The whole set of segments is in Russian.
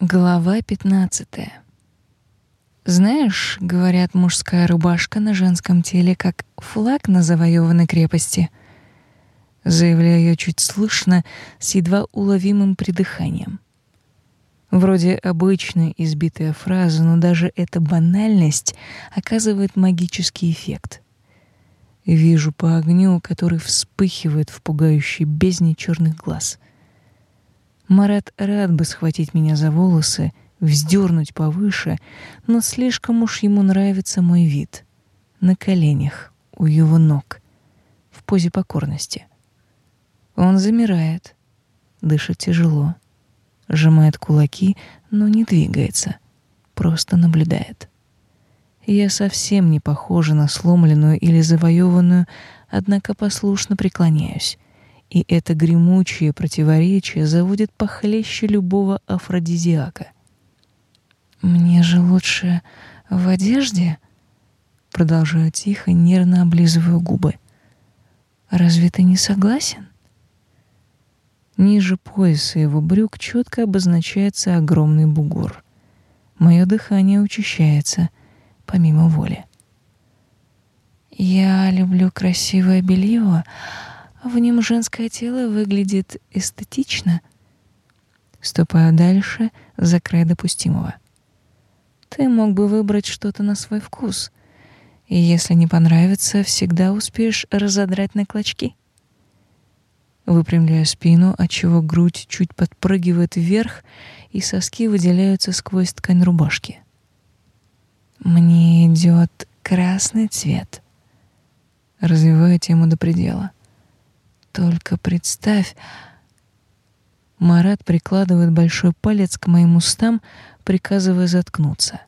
Глава 15. Знаешь, говорят, мужская рубашка на женском теле как флаг на завоеванной крепости. Заявляю я чуть слышно, с едва уловимым придыханием. Вроде обычная избитая фраза, но даже эта банальность оказывает магический эффект. Вижу по огню, который вспыхивает в пугающей бездне черных глаз — Марат рад бы схватить меня за волосы, вздернуть повыше, но слишком уж ему нравится мой вид. На коленях, у его ног, в позе покорности. Он замирает, дышит тяжело, сжимает кулаки, но не двигается, просто наблюдает. Я совсем не похожа на сломленную или завоеванную, однако послушно преклоняюсь, и это гремучее противоречие заводит похлеще любого афродизиака. «Мне же лучше в одежде?» Продолжаю тихо, нервно облизываю губы. «Разве ты не согласен?» Ниже пояса его брюк четко обозначается огромный бугор. Мое дыхание учащается, помимо воли. «Я люблю красивое белье, в нем женское тело выглядит эстетично. Ступаю дальше, за край допустимого. Ты мог бы выбрать что-то на свой вкус. И если не понравится, всегда успеешь разодрать на клочки. Выпрямляю спину, отчего грудь чуть подпрыгивает вверх, и соски выделяются сквозь ткань рубашки. Мне идет красный цвет. Развиваю тему до предела. Только представь... Марат прикладывает большой палец к моим устам, приказывая заткнуться.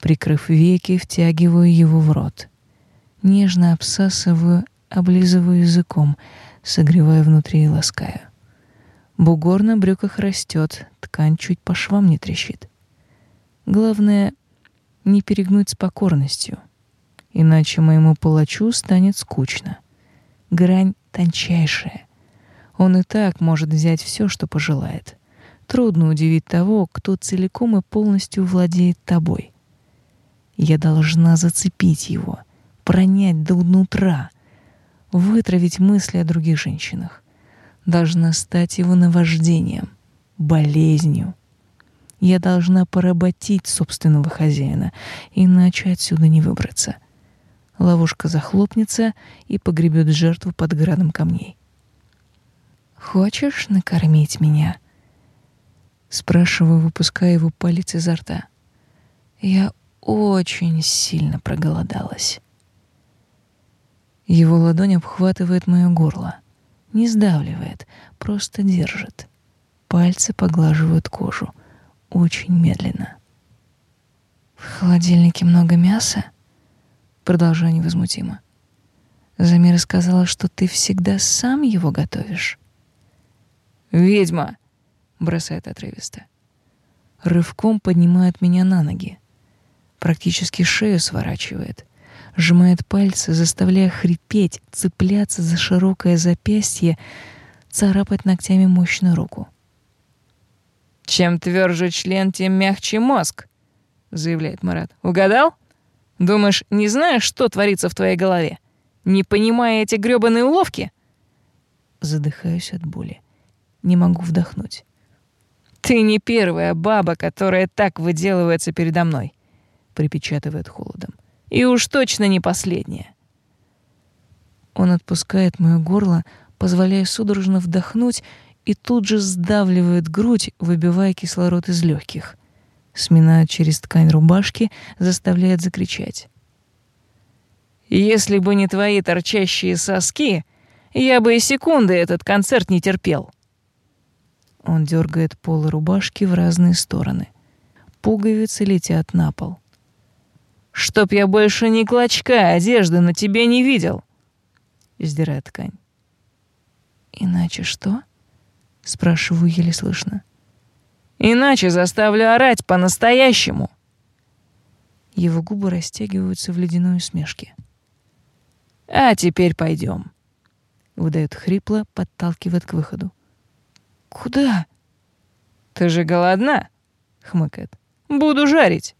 Прикрыв веки, втягиваю его в рот. Нежно обсасываю, облизываю языком, согревая внутри и ласкаю. Бугор на брюках растет, ткань чуть по швам не трещит. Главное — не перегнуть с покорностью, иначе моему палачу станет скучно. Грань тончайшее. Он и так может взять все, что пожелает. Трудно удивить того, кто целиком и полностью владеет тобой. Я должна зацепить его, пронять до нутра, вытравить мысли о других женщинах. Должна стать его наваждением, болезнью. Я должна поработить собственного хозяина, иначе отсюда не выбраться. — Ловушка захлопнется и погребет жертву под градом камней. «Хочешь накормить меня?» Спрашиваю, выпуская его палец изо рта. Я очень сильно проголодалась. Его ладонь обхватывает мое горло. Не сдавливает, просто держит. Пальцы поглаживают кожу. Очень медленно. «В холодильнике много мяса?» Продолжаю невозмутимо. Замира сказала, что ты всегда сам его готовишь. «Ведьма!» — бросает отрывисто. Рывком поднимает меня на ноги. Практически шею сворачивает. Сжимает пальцы, заставляя хрипеть, цепляться за широкое запястье, царапать ногтями мощную руку. «Чем тверже член, тем мягче мозг», — заявляет Марат. «Угадал?» Думаешь, не знаешь, что творится в твоей голове? Не понимая эти грёбаные уловки?» Задыхаюсь от боли. Не могу вдохнуть. «Ты не первая баба, которая так выделывается передо мной», — припечатывает холодом. «И уж точно не последняя». Он отпускает моё горло, позволяя судорожно вдохнуть, и тут же сдавливает грудь, выбивая кислород из легких сминает через ткань рубашки, заставляет закричать. «Если бы не твои торчащие соски, я бы и секунды этот концерт не терпел». Он дергает полы рубашки в разные стороны. Пуговицы летят на пол. «Чтоб я больше ни клочка одежды на тебе не видел!» Издирает ткань. «Иначе что?» — спрашиваю еле слышно. Иначе заставлю орать по-настоящему. Его губы растягиваются в ледяной усмешке. А теперь пойдем. Выдает хрипло, подталкивает к выходу. Куда? Ты же голодна? — хмыкает. «Буду жарить».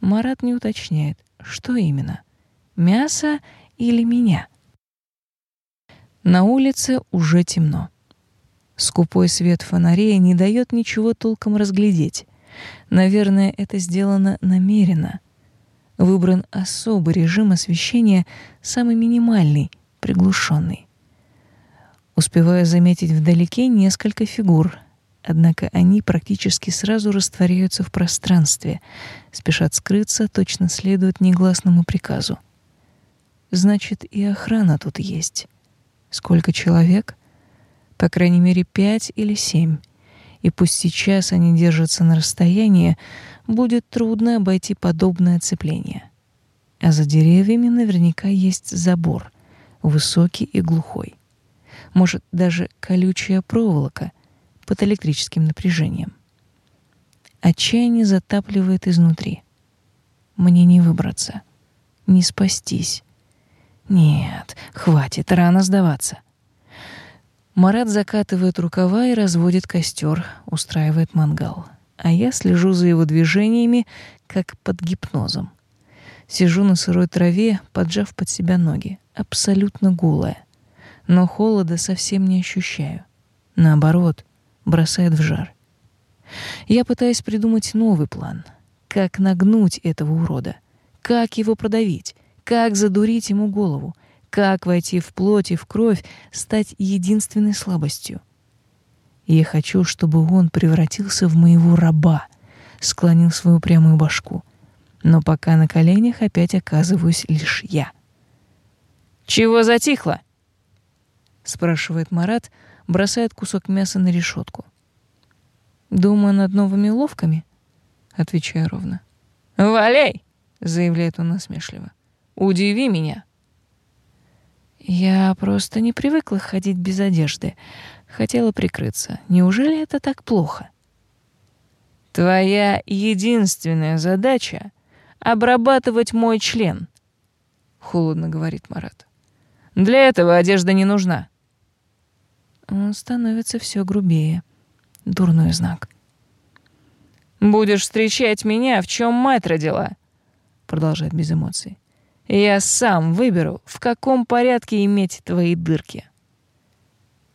Марат не уточняет, что именно — мясо или меня. На улице уже темно. Скупой свет фонарей не дает ничего толком разглядеть. Наверное, это сделано намеренно. Выбран особый режим освещения, самый минимальный, приглушенный. Успеваю заметить вдалеке несколько фигур, однако они практически сразу растворяются в пространстве, спешат скрыться, точно следуют негласному приказу. Значит, и охрана тут есть. Сколько человек? По крайней мере, пять или семь. И пусть сейчас они держатся на расстоянии, будет трудно обойти подобное оцепление. А за деревьями наверняка есть забор, высокий и глухой. Может, даже колючая проволока под электрическим напряжением. Отчаяние затапливает изнутри. Мне не выбраться, не спастись. Нет, хватит, рано сдаваться. Марат закатывает рукава и разводит костер, устраивает мангал. А я слежу за его движениями, как под гипнозом. Сижу на сырой траве, поджав под себя ноги, абсолютно голая. Но холода совсем не ощущаю. Наоборот, бросает в жар. Я пытаюсь придумать новый план. Как нагнуть этого урода? Как его продавить? Как задурить ему голову? Как войти в плоть и в кровь, стать единственной слабостью? Я хочу, чтобы он превратился в моего раба, склонил свою прямую башку. Но пока на коленях опять оказываюсь лишь я. «Чего затихло?» — спрашивает Марат, бросает кусок мяса на решетку. «Думаю над новыми ловками?» — отвечаю ровно. «Валяй!» — заявляет он насмешливо. Удиви меня. Я просто не привыкла ходить без одежды. Хотела прикрыться. Неужели это так плохо? Твоя единственная задача — обрабатывать мой член, — холодно говорит Марат. Для этого одежда не нужна. Он становится все грубее. Дурной знак. «Будешь встречать меня, в чем мать родила», — продолжает без эмоций. Я сам выберу, в каком порядке иметь твои дырки.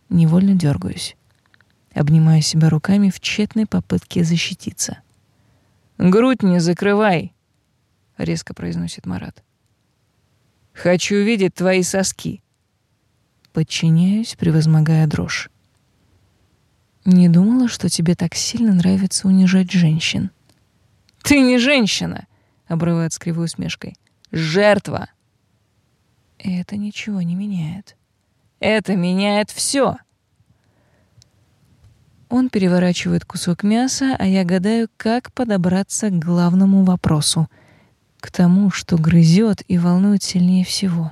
Невольно дергаюсь. Обнимаю себя руками в тщетной попытке защититься. «Грудь не закрывай!» — резко произносит Марат. «Хочу видеть твои соски!» Подчиняюсь, превозмогая дрожь. «Не думала, что тебе так сильно нравится унижать женщин». «Ты не женщина!» — обрывает с кривой усмешкой жертва. Это ничего не меняет. Это меняет все. Он переворачивает кусок мяса, а я гадаю, как подобраться к главному вопросу, к тому, что грызет и волнует сильнее всего.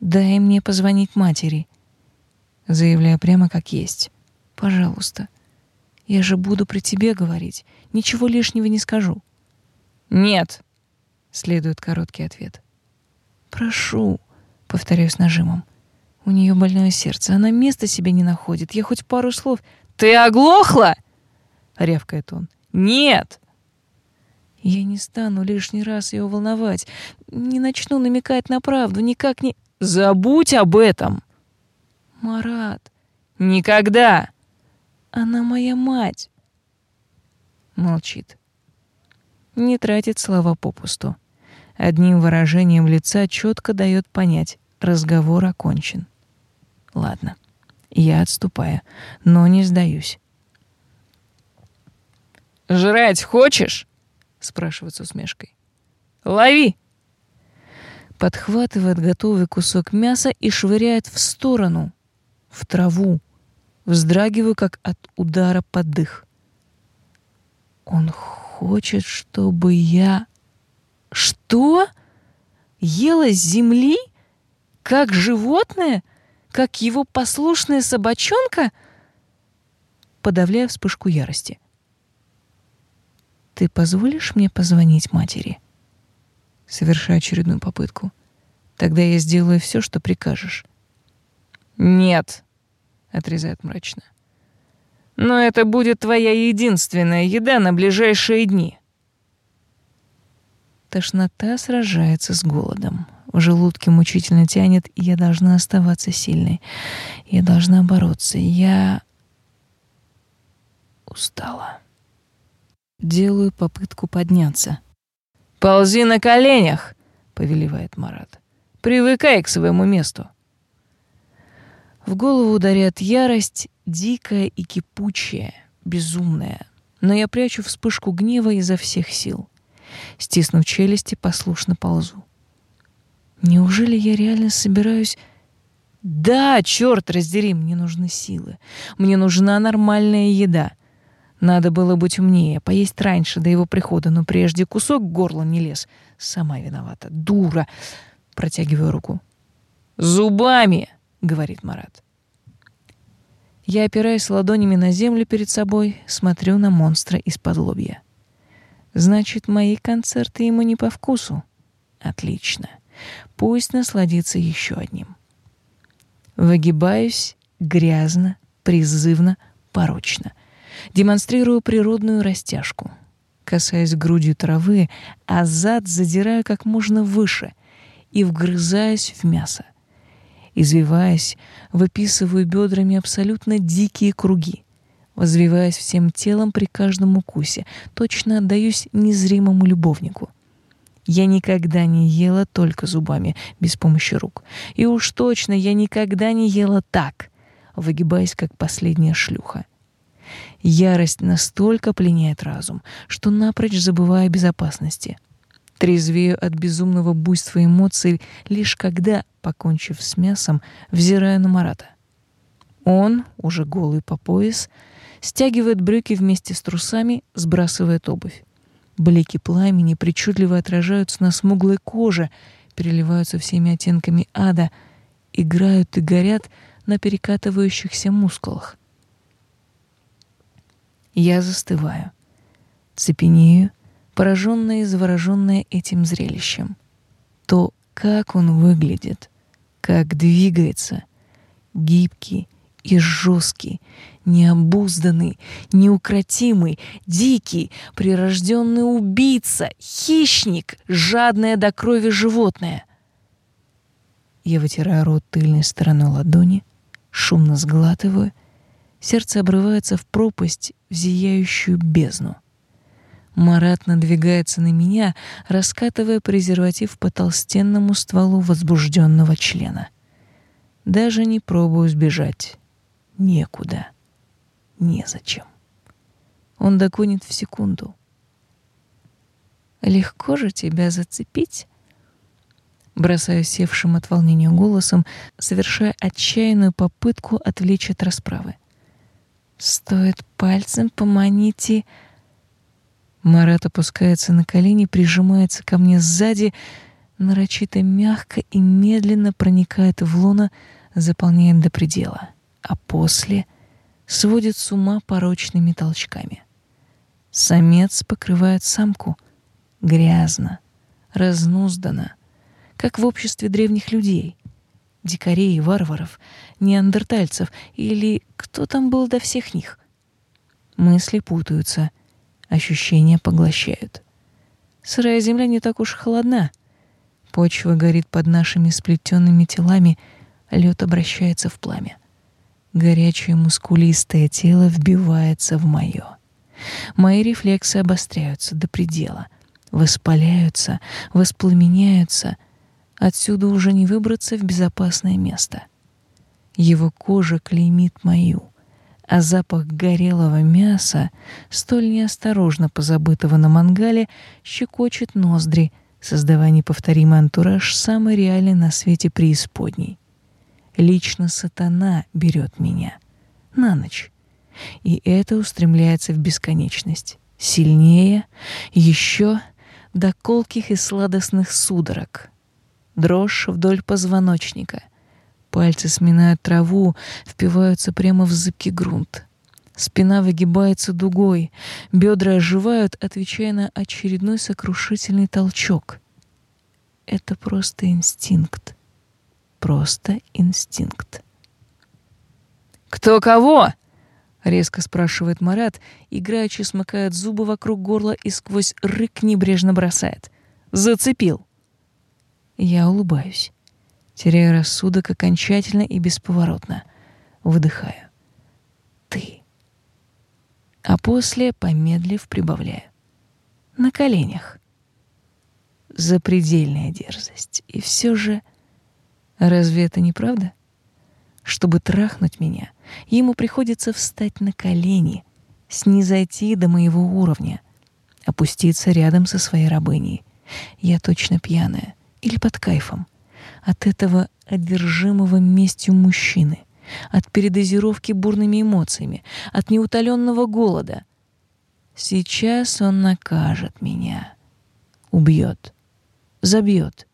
«Дай мне позвонить матери», заявляю прямо как есть. «Пожалуйста. Я же буду при тебе говорить. Ничего лишнего не скажу». «Нет», Следует короткий ответ. «Прошу», — повторяю с нажимом. У нее больное сердце, она места себе не находит. Я хоть пару слов... «Ты оглохла?» — рявкает он. «Нет!» Я не стану лишний раз ее волновать, не начну намекать на правду, никак не... Забудь об этом! Марат. Никогда! Она моя мать. Молчит. Не тратит слова попусту одним выражением лица четко дает понять, разговор окончен. Ладно, я отступаю, но не сдаюсь. «Жрать хочешь?» — спрашивает с усмешкой. «Лови!» Подхватывает готовый кусок мяса и швыряет в сторону, в траву. Вздрагиваю, как от удара под дых. Он хочет, чтобы я что? Ела с земли? Как животное? Как его послушная собачонка? Подавляя вспышку ярости. Ты позволишь мне позвонить матери? Совершаю очередную попытку. Тогда я сделаю все, что прикажешь. Нет, отрезает мрачно. Но это будет твоя единственная еда на ближайшие дни. Тошнота сражается с голодом. В желудке мучительно тянет, и я должна оставаться сильной. Я должна бороться. Я устала. Делаю попытку подняться. «Ползи на коленях!» — повелевает Марат. «Привыкай к своему месту!» В голову ударяет ярость, дикая и кипучая, безумная. Но я прячу вспышку гнева изо всех сил. Стиснув челюсти, послушно ползу. Неужели я реально собираюсь... Да, черт раздери, мне нужны силы. Мне нужна нормальная еда. Надо было быть умнее, поесть раньше до его прихода, но прежде кусок горла не лез. Сама виновата. Дура. Протягиваю руку. «Зубами!» — говорит Марат. Я опираюсь ладонями на землю перед собой, смотрю на монстра из-под лобья. Значит, мои концерты ему не по вкусу. Отлично. Пусть насладится еще одним. Выгибаюсь грязно, призывно, порочно. Демонстрирую природную растяжку. Касаюсь грудью травы, а зад задираю как можно выше и вгрызаюсь в мясо. Извиваясь, выписываю бедрами абсолютно дикие круги. Возвиваясь всем телом при каждом укусе, точно отдаюсь незримому любовнику. Я никогда не ела только зубами, без помощи рук. И уж точно я никогда не ела так, выгибаясь как последняя шлюха. Ярость настолько пленяет разум, что напрочь забываю о безопасности. Трезвею от безумного буйства эмоций лишь когда, покончив с мясом, взираю на Марата. Он, уже голый по пояс, стягивает брюки вместе с трусами, сбрасывает обувь. Блики пламени причудливо отражаются на смуглой коже, переливаются всеми оттенками ада, играют и горят на перекатывающихся мускулах. Я застываю, цепенею, пораженная и завороженная этим зрелищем. То, как он выглядит, как двигается, гибкий, и жесткий, необузданный, неукротимый, дикий, прирожденный убийца, хищник, жадное до крови животное. Я вытираю рот тыльной стороной ладони, шумно сглатываю, сердце обрывается в пропасть, в зияющую бездну. Марат надвигается на меня, раскатывая презерватив по толстенному стволу возбужденного члена. Даже не пробую сбежать некуда, незачем. Он догонит в секунду. Легко же тебя зацепить? Бросаю севшим от волнения голосом, совершая отчаянную попытку отвлечь от расправы. Стоит пальцем поманить и... Марат опускается на колени, прижимается ко мне сзади, нарочито мягко и медленно проникает в лоно, заполняет до предела а после сводит с ума порочными толчками. Самец покрывает самку грязно, разнузданно, как в обществе древних людей, дикарей, варваров, неандертальцев или кто там был до всех них. Мысли путаются, ощущения поглощают. Сырая земля не так уж холодна. Почва горит под нашими сплетенными телами, лед обращается в пламя. Горячее мускулистое тело вбивается в мое. Мои рефлексы обостряются до предела, воспаляются, воспламеняются. Отсюда уже не выбраться в безопасное место. Его кожа клеймит мою, а запах горелого мяса, столь неосторожно позабытого на мангале, щекочет ноздри, создавая неповторимый антураж самый реальный на свете преисподней. Лично сатана берет меня на ночь. И это устремляется в бесконечность. Сильнее, еще до колких и сладостных судорог. Дрожь вдоль позвоночника. Пальцы сминают траву, впиваются прямо в зыбкий грунт. Спина выгибается дугой, бедра оживают, отвечая на очередной сокрушительный толчок. Это просто инстинкт просто инстинкт. «Кто кого?» — резко спрашивает Марат, играючи смыкает зубы вокруг горла и сквозь рык небрежно бросает. «Зацепил!» Я улыбаюсь, теряю рассудок окончательно и бесповоротно. Выдыхаю. «Ты». А после, помедлив, прибавляю. «На коленях». Запредельная дерзость. И все же... Разве это не правда? Чтобы трахнуть меня, ему приходится встать на колени, снизойти до моего уровня, опуститься рядом со своей рабыней. Я точно пьяная или под кайфом. От этого одержимого местью мужчины, от передозировки бурными эмоциями, от неутоленного голода. Сейчас он накажет меня, убьет, забьет,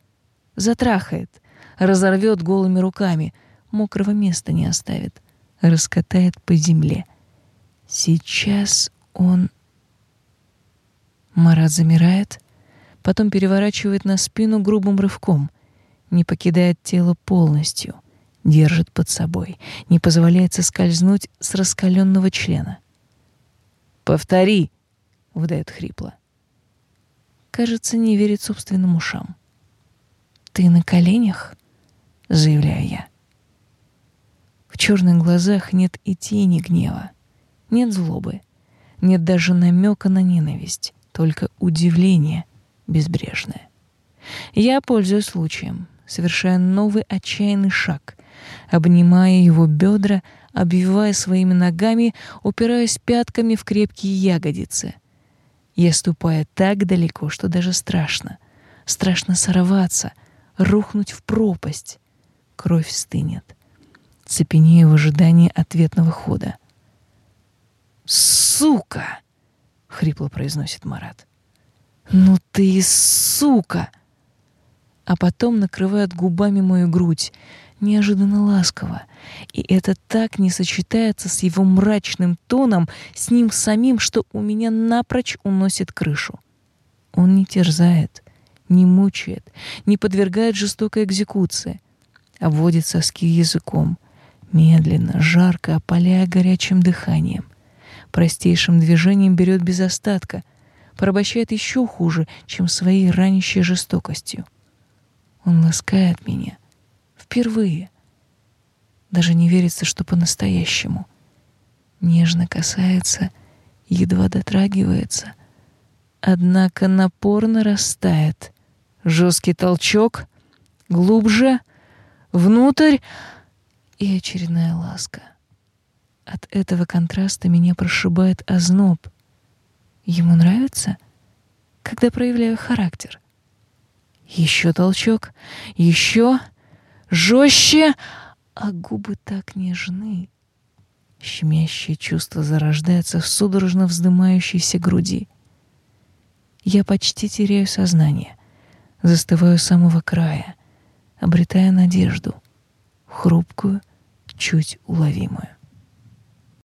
затрахает, разорвет голыми руками, мокрого места не оставит, раскатает по земле. Сейчас он... Марат замирает, потом переворачивает на спину грубым рывком, не покидает тело полностью, держит под собой, не позволяет соскользнуть с раскаленного члена. «Повтори!» — выдает хрипло. Кажется, не верит собственным ушам. «Ты на коленях?» — заявляю я. В черных глазах нет и тени гнева, нет злобы, нет даже намека на ненависть, только удивление безбрежное. Я пользуюсь случаем, совершая новый отчаянный шаг, обнимая его бедра, обвивая своими ногами, упираясь пятками в крепкие ягодицы. Я ступаю так далеко, что даже страшно. Страшно сорваться, рухнуть в пропасть. Кровь стынет цепенея в ожидании ответного хода. «Сука!» — хрипло произносит Марат. «Ну ты сука!» А потом накрывает губами мою грудь, неожиданно ласково, и это так не сочетается с его мрачным тоном, с ним самим, что у меня напрочь уносит крышу. Он не терзает, не мучает, не подвергает жестокой экзекуции, обводит соски языком, медленно, жарко, опаляя горячим дыханием. Простейшим движением берет без остатка, порабощает еще хуже, чем своей ранящей жестокостью. Он ласкает меня. Впервые. Даже не верится, что по-настоящему. Нежно касается, едва дотрагивается. Однако напор нарастает. Жесткий толчок. Глубже. Внутрь и очередная ласка. От этого контраста меня прошибает озноб. Ему нравится, когда проявляю характер. Еще толчок, еще жестче, а губы так нежны. Щемящее чувство зарождается в судорожно вздымающейся груди. Я почти теряю сознание, застываю с самого края, обретая надежду, хрупкую, чуть уловимую.